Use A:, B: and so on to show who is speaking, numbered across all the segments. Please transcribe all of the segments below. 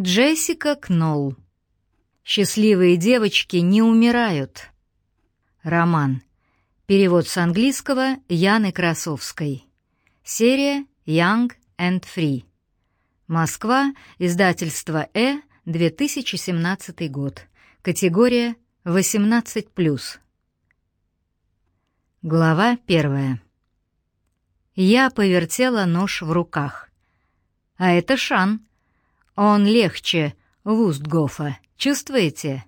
A: Джессика Кнолл. Счастливые девочки не умирают. Роман. Перевод с английского Яны Красовской. Серия Young and Free. Москва. Издательство Э. 2017 год. Категория 18+. Глава первая. Я повертела нож в руках. А это Шан. Он легче Вустгофа. Чувствуете?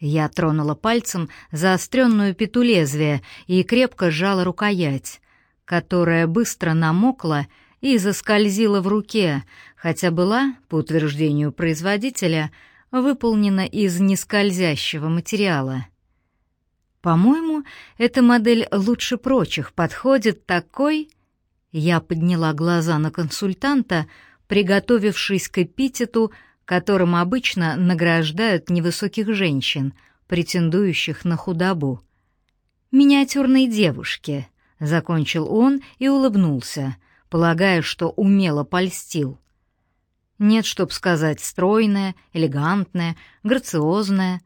A: Я тронула пальцем заостренную пету лезвия и крепко сжала рукоять, которая быстро намокла и заскользила в руке, хотя была, по утверждению производителя, выполнена из нескользящего материала. По-моему, эта модель лучше прочих подходит такой... Я подняла глаза на консультанта, приготовившись к эпитету, которым обычно награждают невысоких женщин, претендующих на худобу. «Миниатюрной девушке», — закончил он и улыбнулся, полагая, что умело польстил. Нет, чтоб сказать стройная, элегантная, грациозная.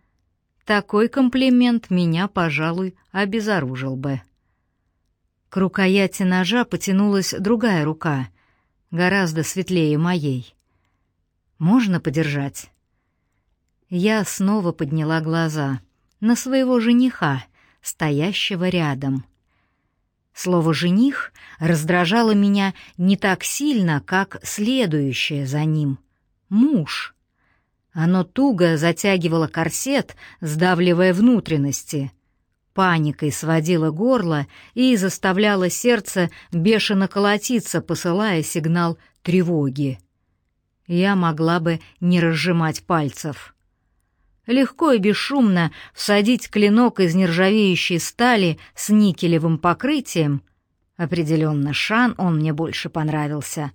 A: Такой комплимент меня, пожалуй, обезоружил бы. К рукояти ножа потянулась другая рука, гораздо светлее моей. Можно подержать? Я снова подняла глаза на своего жениха, стоящего рядом. Слово «жених» раздражало меня не так сильно, как следующее за ним — «муж». Оно туго затягивало корсет, сдавливая внутренности — паникой сводила горло и заставляла сердце бешено колотиться, посылая сигнал тревоги. Я могла бы не разжимать пальцев. Легко и бесшумно всадить клинок из нержавеющей стали с никелевым покрытием. Определенно, Шан он мне больше понравился.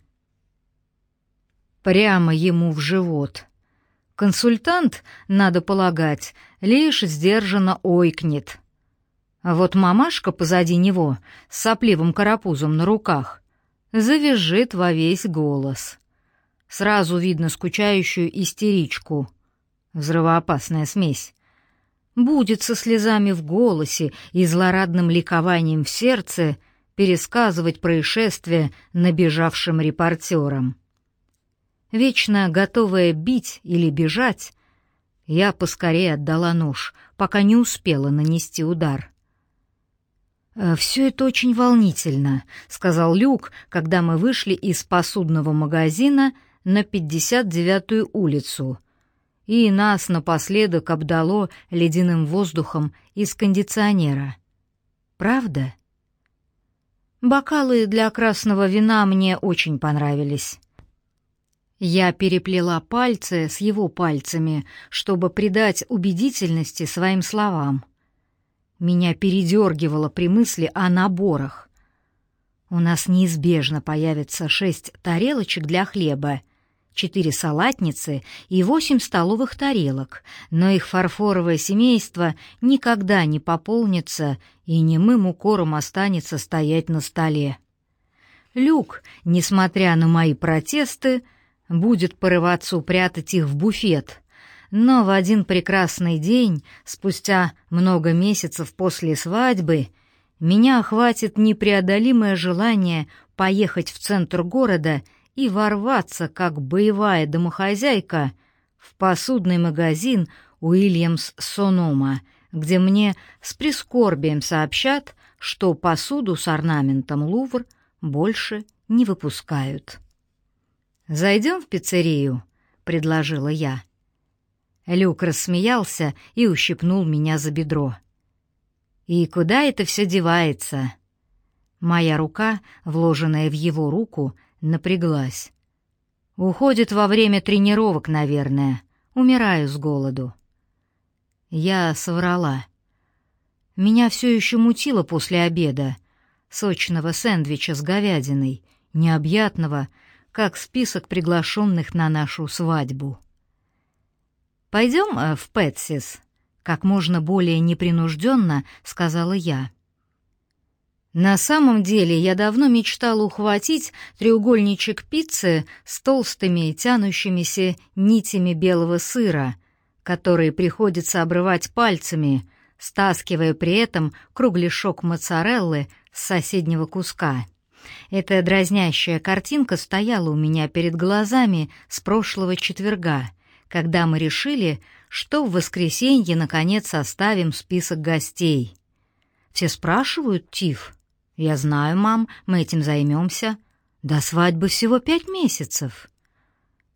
A: Прямо ему в живот. Консультант, надо полагать, лишь сдержанно ойкнет — а вот мамашка позади него, с сопливым карапузом на руках, завизжит во весь голос. Сразу видно скучающую истеричку. Взрывоопасная смесь. Будет со слезами в голосе и злорадным ликованием в сердце пересказывать происшествие набежавшим репортерам. Вечно готовая бить или бежать, я поскорее отдала нож, пока не успела нанести удар — «Э, «Все это очень волнительно», — сказал Люк, когда мы вышли из посудного магазина на 59-ю улицу. И нас напоследок обдало ледяным воздухом из кондиционера. «Правда?» Бокалы для красного вина мне очень понравились. Я переплела пальцы с его пальцами, чтобы придать убедительности своим словам. Меня передергивало при мысли о наборах. У нас неизбежно появится шесть тарелочек для хлеба, четыре салатницы и восемь столовых тарелок, но их фарфоровое семейство никогда не пополнится и немым укором останется стоять на столе. Люк, несмотря на мои протесты, будет порываться упрятать их в буфет — но в один прекрасный день, спустя много месяцев после свадьбы, меня охватит непреодолимое желание поехать в центр города и ворваться, как боевая домохозяйка, в посудный магазин Уильямс Сонома, где мне с прискорбием сообщат, что посуду с орнаментом Лувр больше не выпускают. «Зайдем в пиццерию», — предложила я. Люк рассмеялся и ущипнул меня за бедро. «И куда это все девается?» Моя рука, вложенная в его руку, напряглась. «Уходит во время тренировок, наверное. Умираю с голоду». Я соврала. Меня все еще мутило после обеда, сочного сэндвича с говядиной, необъятного, как список приглашенных на нашу свадьбу. «Пойдем э, в Пэтсис», — как можно более непринужденно сказала я. На самом деле я давно мечтала ухватить треугольничек пиццы с толстыми тянущимися нитями белого сыра, которые приходится обрывать пальцами, стаскивая при этом кругляшок моцареллы с соседнего куска. Эта дразнящая картинка стояла у меня перед глазами с прошлого четверга, когда мы решили, что в воскресенье наконец составим список гостей. Все спрашивают, Тиф. Я знаю, мам, мы этим займемся. До свадьбы всего пять месяцев.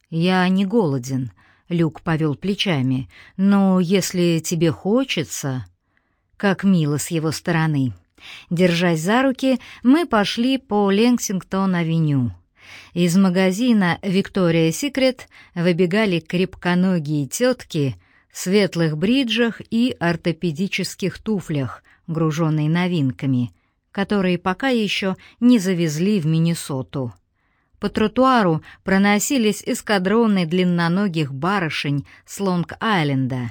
A: Я не голоден, Люк повел плечами, но если тебе хочется... Как мило с его стороны. Держась за руки, мы пошли по Ленсингтон-авеню. Из магазина «Виктория Секрет» выбегали крепконогие тетки в светлых бриджах и ортопедических туфлях, груженные новинками, которые пока еще не завезли в Миннесоту. По тротуару проносились эскадроны длинноногих барышень с Лонг-Айленда.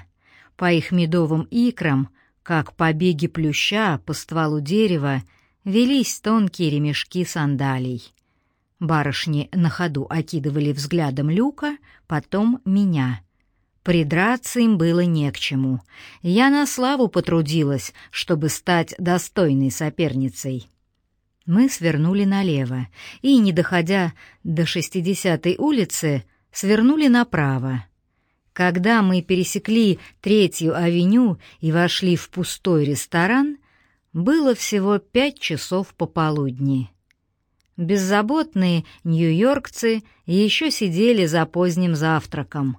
A: По их медовым икрам — как побеги плюща по стволу дерева велись тонкие ремешки сандалий. Барышни на ходу окидывали взглядом люка, потом меня. Придраться им было не к чему. Я на славу потрудилась, чтобы стать достойной соперницей. Мы свернули налево и, не доходя до шестидесятой улицы, свернули направо. Когда мы пересекли Третью авеню и вошли в пустой ресторан, было всего пять часов пополудни. Беззаботные нью-йоркцы еще сидели за поздним завтраком.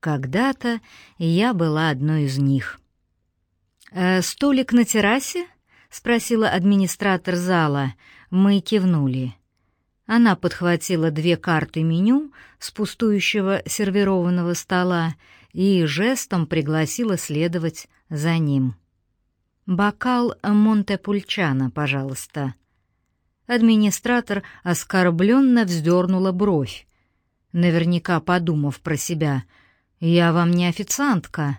A: Когда-то я была одной из них. «Э, «Столик на террасе?» — спросила администратор зала. Мы кивнули. Она подхватила две карты меню с пустующего сервированного стола и жестом пригласила следовать за ним. «Бокал Монтепульчана, пожалуйста». Администратор оскорбленно вздернула бровь, наверняка подумав про себя. «Я вам не официантка».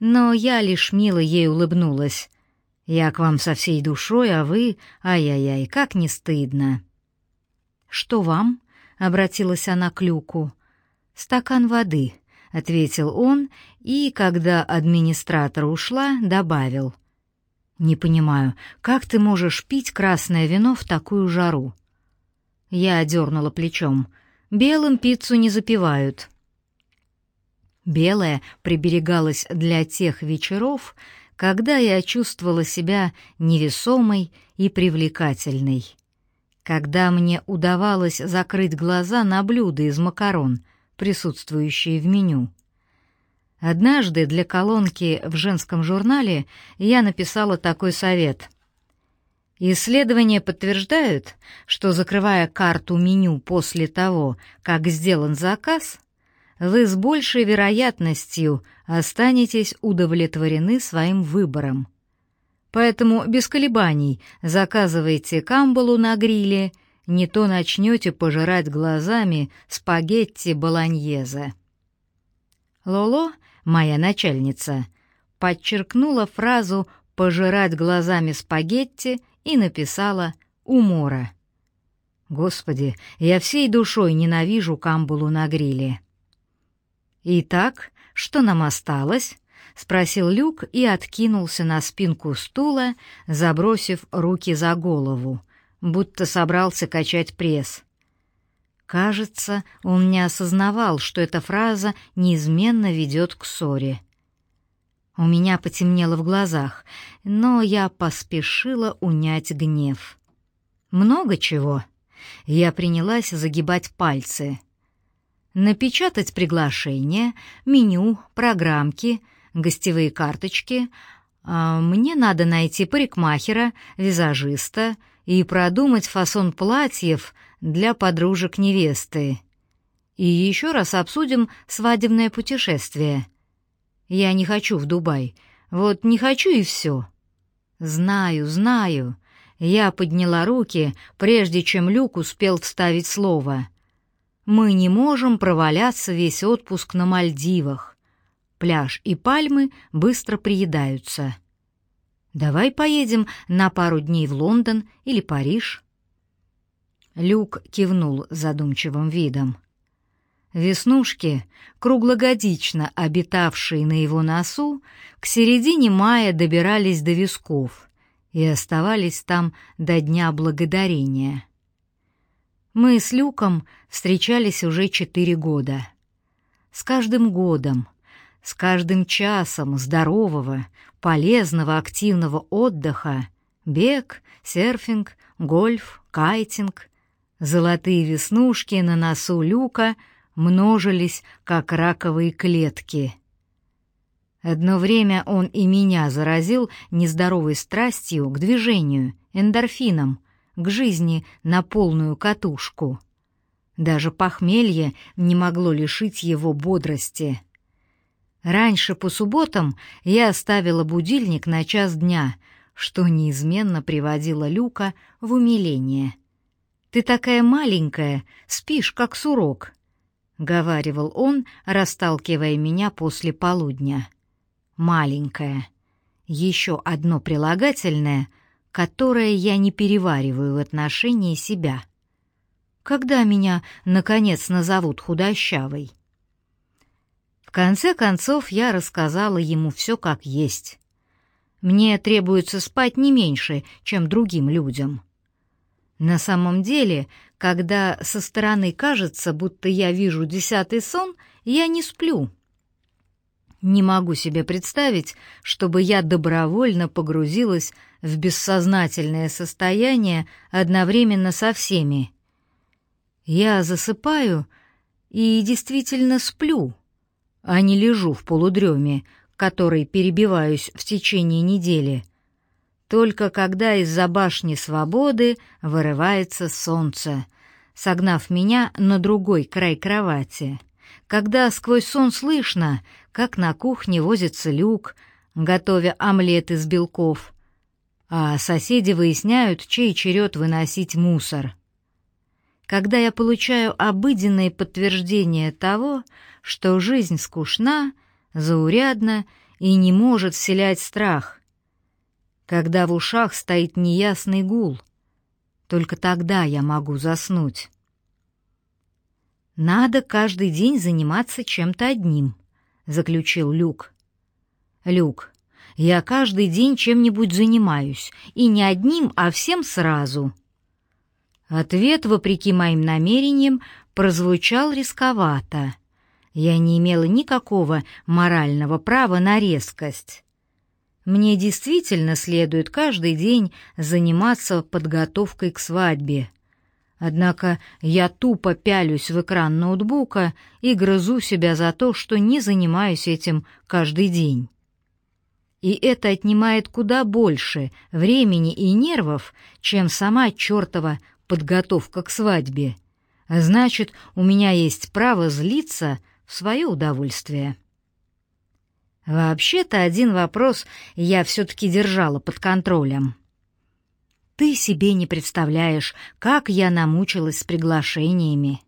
A: Но я лишь мило ей улыбнулась. «Я к вам со всей душой, а вы... Ай-яй-яй, как не стыдно». «Что вам?» — обратилась она к Люку. «Стакан воды», — ответил он, и, когда администратор ушла, добавил. «Не понимаю, как ты можешь пить красное вино в такую жару?» Я одернула плечом. «Белым пиццу не запивают». Белое приберегалось для тех вечеров, когда я чувствовала себя невесомой и привлекательной когда мне удавалось закрыть глаза на блюда из макарон, присутствующие в меню. Однажды для колонки в женском журнале я написала такой совет. Исследования подтверждают, что закрывая карту меню после того, как сделан заказ, вы с большей вероятностью останетесь удовлетворены своим выбором. Поэтому без колебаний заказывайте камбалу на гриле, не то начнете пожирать глазами спагетти болоньезе. Лоло, моя начальница, подчеркнула фразу «пожирать глазами спагетти» и написала «умора». Господи, я всей душой ненавижу камбулу на гриле. Итак, что нам осталось? — спросил Люк и откинулся на спинку стула, забросив руки за голову, будто собрался качать пресс. Кажется, он не осознавал, что эта фраза неизменно ведет к ссоре. У меня потемнело в глазах, но я поспешила унять гнев. Много чего. Я принялась загибать пальцы. Напечатать приглашение, меню, программки — гостевые карточки. А мне надо найти парикмахера, визажиста и продумать фасон платьев для подружек невесты. И еще раз обсудим свадебное путешествие. Я не хочу в Дубай. Вот не хочу и все. Знаю, знаю. Я подняла руки, прежде чем Люк успел вставить слово. Мы не можем проваляться весь отпуск на Мальдивах пляж и пальмы быстро приедаются. Давай поедем на пару дней в Лондон или Париж. Люк кивнул задумчивым видом. Веснушки, круглогодично обитавшие на его носу, к середине мая добирались до висков и оставались там до Дня Благодарения. Мы с Люком встречались уже четыре года. С каждым годом, с каждым часом здорового, полезного, активного отдыха — бег, серфинг, гольф, кайтинг — золотые веснушки на носу Люка множились, как раковые клетки. Одно время он и меня заразил нездоровой страстью к движению, эндорфином, к жизни на полную катушку. Даже похмелье не могло лишить его бодрости — Раньше по субботам я оставила будильник на час дня, что неизменно приводило Люка в умиление. «Ты такая маленькая, спишь, как сурок», — говаривал он, расталкивая меня после полудня. «Маленькая». Еще одно прилагательное, которое я не перевариваю в отношении себя. Когда меня, наконец, назовут худощавой?» конце концов я рассказала ему все как есть. Мне требуется спать не меньше, чем другим людям. На самом деле, когда со стороны кажется, будто я вижу десятый сон, я не сплю. Не могу себе представить, чтобы я добровольно погрузилась в бессознательное состояние одновременно со всеми. Я засыпаю и действительно сплю а не лежу в полудреме, которой перебиваюсь в течение недели. Только когда из-за башни свободы вырывается солнце, согнав меня на другой край кровати. Когда сквозь сон слышно, как на кухне возится люк, готовя омлет из белков, а соседи выясняют, чей черед выносить мусор. Когда я получаю обыденное подтверждение того, что жизнь скучна, заурядна и не может вселять страх. Когда в ушах стоит неясный гул, только тогда я могу заснуть. «Надо каждый день заниматься чем-то одним», — заключил Люк. «Люк, я каждый день чем-нибудь занимаюсь, и не одним, а всем сразу». Ответ, вопреки моим намерениям, прозвучал рисковато. Я не имела никакого морального права на резкость. Мне действительно следует каждый день заниматься подготовкой к свадьбе. Однако я тупо пялюсь в экран ноутбука и грызу себя за то, что не занимаюсь этим каждый день. И это отнимает куда больше времени и нервов, чем сама чертова подготовка к свадьбе. Значит, у меня есть право злиться в свое удовольствие. Вообще-то один вопрос я все-таки держала под контролем. Ты себе не представляешь, как я намучилась с приглашениями.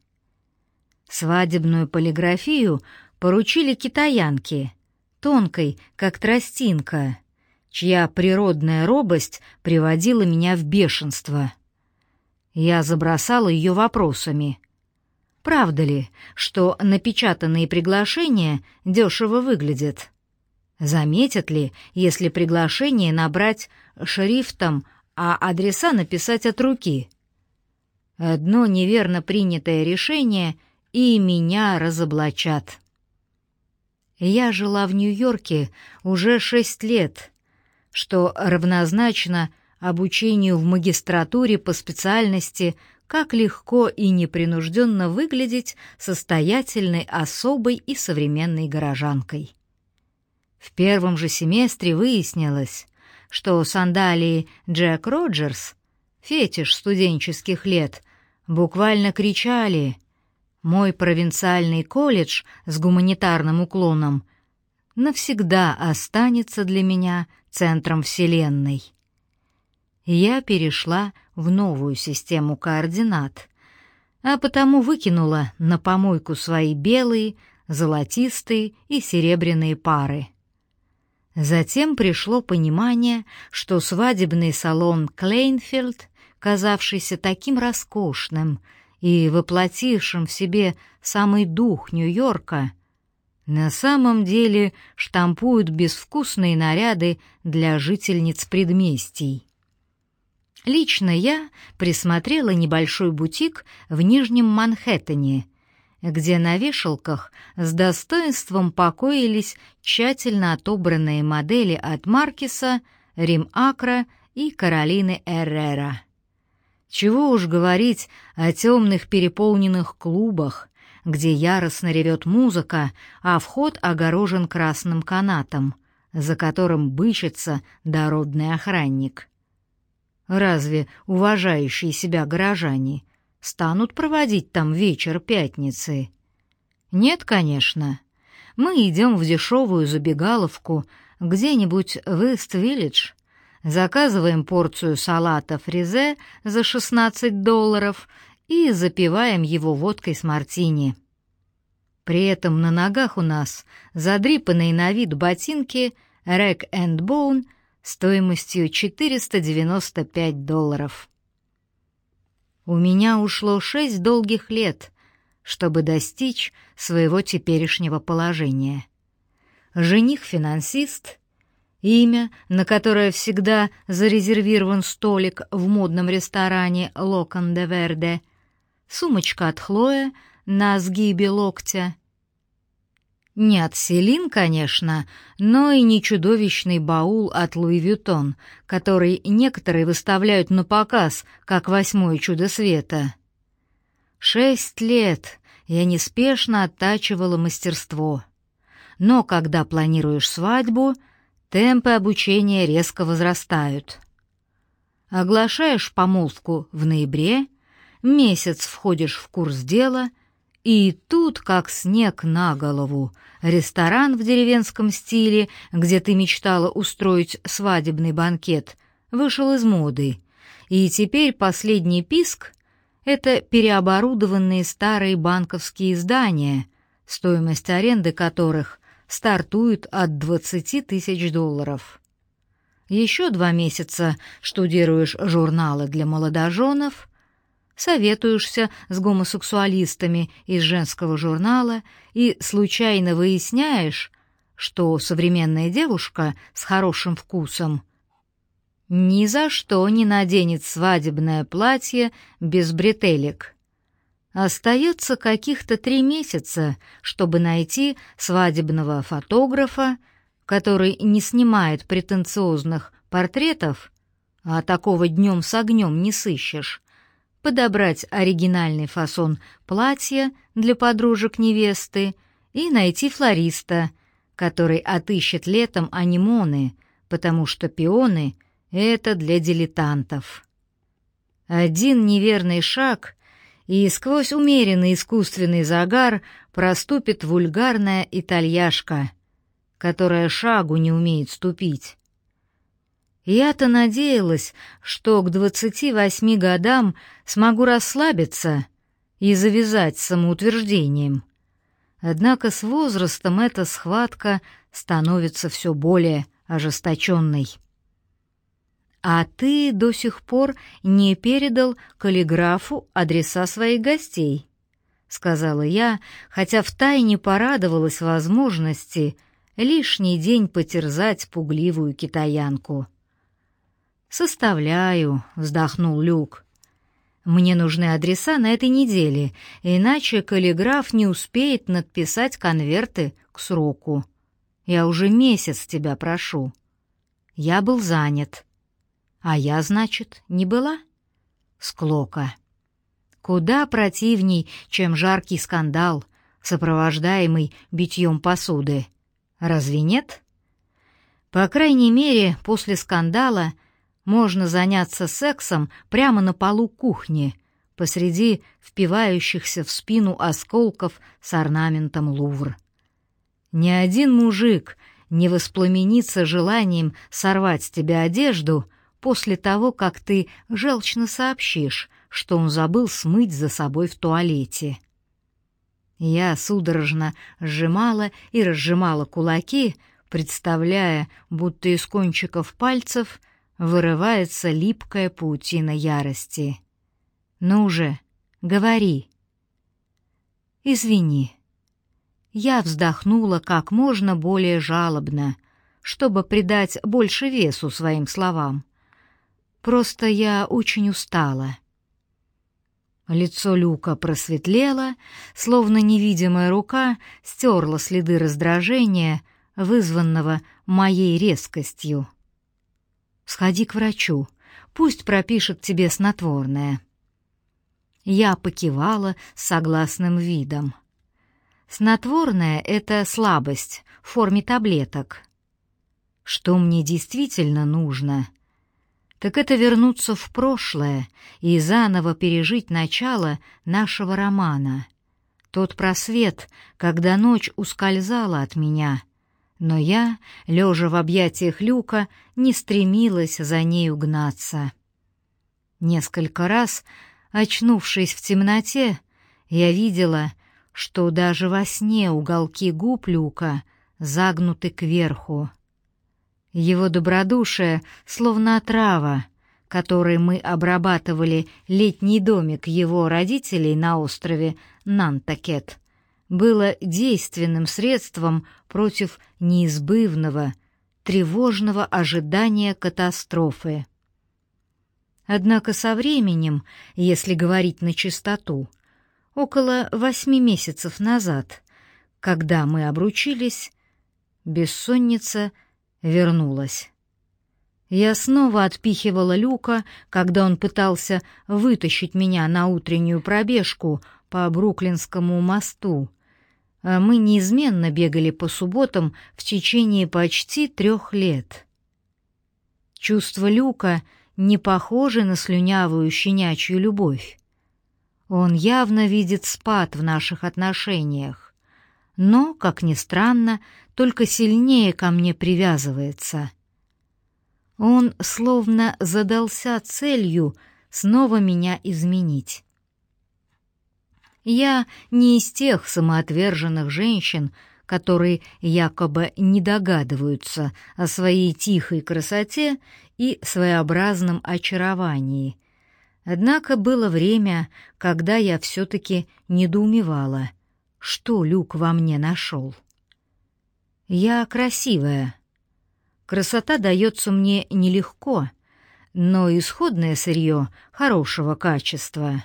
A: Свадебную полиграфию поручили китаянке, тонкой, как тростинка, чья природная робость приводила меня в бешенство. Я забросала ее вопросами, Правда ли, что напечатанные приглашения дешево выглядят? Заметят ли, если приглашение набрать шрифтом, а адреса написать от руки? Одно неверно принятое решение, и меня разоблачат. Я жила в Нью-Йорке уже шесть лет, что равнозначно обучению в магистратуре по специальности как легко и непринужденно выглядеть состоятельной особой и современной горожанкой. В первом же семестре выяснилось, что сандалии Джек Роджерс, фетиш студенческих лет, буквально кричали «Мой провинциальный колледж с гуманитарным уклоном навсегда останется для меня центром Вселенной» я перешла в новую систему координат, а потому выкинула на помойку свои белые, золотистые и серебряные пары. Затем пришло понимание, что свадебный салон Клейнфилд, казавшийся таким роскошным и воплотившим в себе самый дух Нью-Йорка, на самом деле штампуют безвкусные наряды для жительниц предместий. Лично я присмотрела небольшой бутик в Нижнем Манхэттене, где на вешалках с достоинством покоились тщательно отобранные модели от Маркиса, Рим Акра и Каролины Эррера. Чего уж говорить о темных переполненных клубах, где яростно ревет музыка, а вход огорожен красным канатом, за которым бычится дородный охранник. Разве уважающие себя горожане станут проводить там вечер пятницы? Нет, конечно. Мы идем в дешевую забегаловку где-нибудь в Ист-Виллидж, заказываем порцию салата фризе за 16 долларов и запиваем его водкой с мартини. При этом на ногах у нас задрипанные на вид ботинки Rack and Bone стоимостью 495 долларов. У меня ушло шесть долгих лет, чтобы достичь своего теперешнего положения. Жених-финансист, имя, на которое всегда зарезервирован столик в модном ресторане «Локон де Верде», сумочка от Хлоя на сгибе локтя — не от Селин, конечно, но и не чудовищный баул от Луи Вютон, который некоторые выставляют на показ, как восьмое чудо света. Шесть лет я неспешно оттачивала мастерство. Но когда планируешь свадьбу, темпы обучения резко возрастают. Оглашаешь помолвку в ноябре, месяц входишь в курс дела — и тут, как снег на голову, ресторан в деревенском стиле, где ты мечтала устроить свадебный банкет, вышел из моды. И теперь последний писк — это переоборудованные старые банковские здания, стоимость аренды которых стартует от 20 тысяч долларов. Еще два месяца штудируешь журналы для молодоженов — советуешься с гомосексуалистами из женского журнала и случайно выясняешь, что современная девушка с хорошим вкусом ни за что не наденет свадебное платье без бретелек. Остается каких-то три месяца, чтобы найти свадебного фотографа, который не снимает претенциозных портретов, а такого днем с огнем не сыщешь, подобрать оригинальный фасон платья для подружек невесты и найти флориста, который отыщет летом анимоны, потому что пионы — это для дилетантов. Один неверный шаг, и сквозь умеренный искусственный загар проступит вульгарная итальяшка, которая шагу не умеет ступить. Я-то надеялась, что к двадцати восьми годам смогу расслабиться и завязать самоутверждением. Однако с возрастом эта схватка становится все более ожесточенной. «А ты до сих пор не передал каллиграфу адреса своих гостей», — сказала я, хотя втайне порадовалась возможности лишний день потерзать пугливую китаянку. «Составляю», — вздохнул Люк. «Мне нужны адреса на этой неделе, иначе каллиграф не успеет надписать конверты к сроку. Я уже месяц тебя прошу». Я был занят. А я, значит, не была? Склока. Куда противней, чем жаркий скандал, сопровождаемый битьем посуды. Разве нет? По крайней мере, после скандала — можно заняться сексом прямо на полу кухни, посреди впивающихся в спину осколков с орнаментом Лувр. Ни один мужик не воспламенится желанием сорвать с тебя одежду после того, как ты желчно сообщишь, что он забыл смыть за собой в туалете. Я судорожно сжимала и разжимала кулаки, представляя, будто из кончиков пальцев вырывается липкая паутина ярости. «Ну уже, говори!» «Извини». Я вздохнула как можно более жалобно, чтобы придать больше весу своим словам. Просто я очень устала. Лицо Люка просветлело, словно невидимая рука стерла следы раздражения, вызванного моей резкостью. «Сходи к врачу, пусть пропишет тебе снотворное». Я покивала согласным видом. Снотворное — это слабость в форме таблеток. Что мне действительно нужно, так это вернуться в прошлое и заново пережить начало нашего романа. Тот просвет, когда ночь ускользала от меня, но я, лежа в объятиях люка, не стремилась за ней угнаться. Несколько раз, очнувшись в темноте, я видела, что даже во сне уголки губ люка загнуты кверху. Его добродушие, словно отрава, которой мы обрабатывали летний домик его родителей на острове Нантакет, было действенным средством против неизбывного, тревожного ожидания катастрофы. Однако со временем, если говорить на чистоту, около восьми месяцев назад, когда мы обручились, бессонница — вернулась. Я снова отпихивала Люка, когда он пытался вытащить меня на утреннюю пробежку по Бруклинскому мосту. А мы неизменно бегали по субботам в течение почти трех лет. Чувства Люка не похожи на слюнявую щенячью любовь. Он явно видит спад в наших отношениях, но, как ни странно, только сильнее ко мне привязывается. Он словно задался целью снова меня изменить. Я не из тех самоотверженных женщин, которые якобы не догадываются о своей тихой красоте и своеобразном очаровании. Однако было время, когда я все-таки недоумевала, что Люк во мне нашел. Я красивая. Красота дается мне нелегко, но исходное сырье хорошего качества.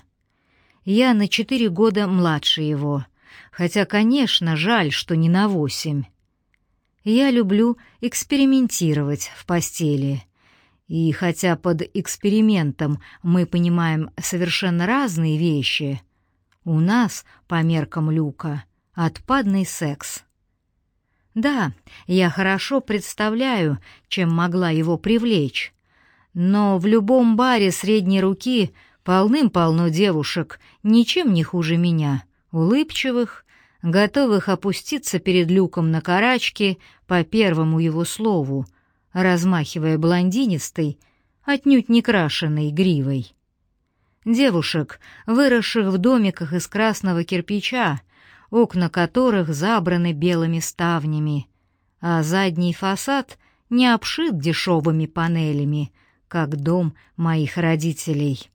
A: Я на четыре года младше его, хотя, конечно, жаль, что не на восемь. Я люблю экспериментировать в постели. И хотя под экспериментом мы понимаем совершенно разные вещи, у нас, по меркам Люка, отпадный секс — да, я хорошо представляю, чем могла его привлечь. Но в любом баре средней руки полным-полно девушек, ничем не хуже меня, улыбчивых, готовых опуститься перед люком на карачки по первому его слову, размахивая блондинистой, отнюдь не крашенной гривой. Девушек, выросших в домиках из красного кирпича, окна которых забраны белыми ставнями, а задний фасад не обшит дешевыми панелями, как дом моих родителей.